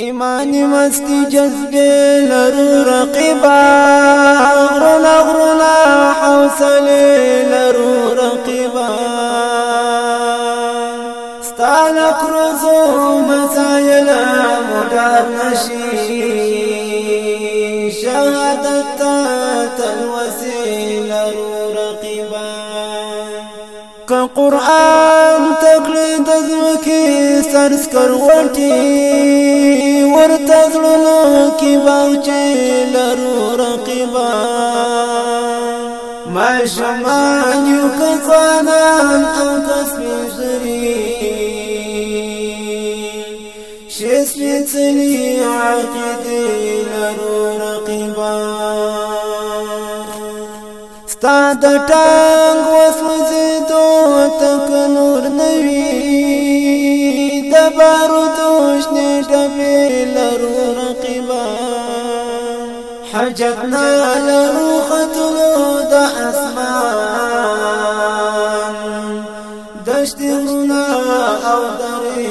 ایمانی مستی جذبه لرو رقیبا غرنا غرنا حوصله لرو رقیبا ستانا کروزو مسایل مدار نشی شهادت تلوسی لرو رقیبا که قرآن تقلید ازوکی سرسکر ورٹی ورته کی باوچه لرو رقیبا. ما شمان یو کزانان او کسپی زری شسپی تلی عقیدی لرو رقیبا. ستا د ټنګ وسوځي دو تک نور نوي د بارو دوش نه ډبه لرو حجتنا لرو خطلو أسمان. دشت غنا أو درې